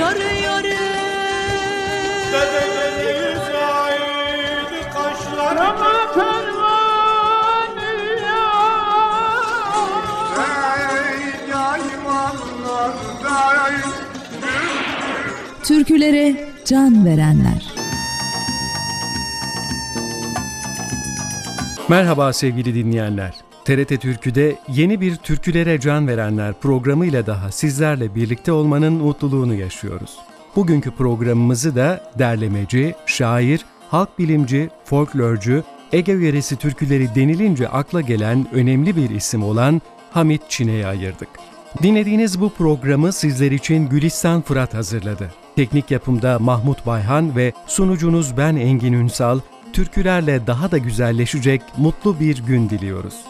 Yarı yarı Dedeniz aydı ey Türkülere can verenler. Merhaba sevgili dinleyenler. TRT Türkü'de yeni bir Türkülere Can Verenler programıyla daha sizlerle birlikte olmanın mutluluğunu yaşıyoruz. Bugünkü programımızı da derlemeci, şair, halk bilimci, folklorcu, Ege yöresi türküleri denilince akla gelen önemli bir isim olan Hamit Çine'ye ayırdık. Dinlediğiniz bu programı sizler için Gülistan Fırat hazırladı. Teknik yapımda Mahmut Bayhan ve sunucunuz ben Engin Ünsal, türkülerle daha da güzelleşecek mutlu bir gün diliyoruz.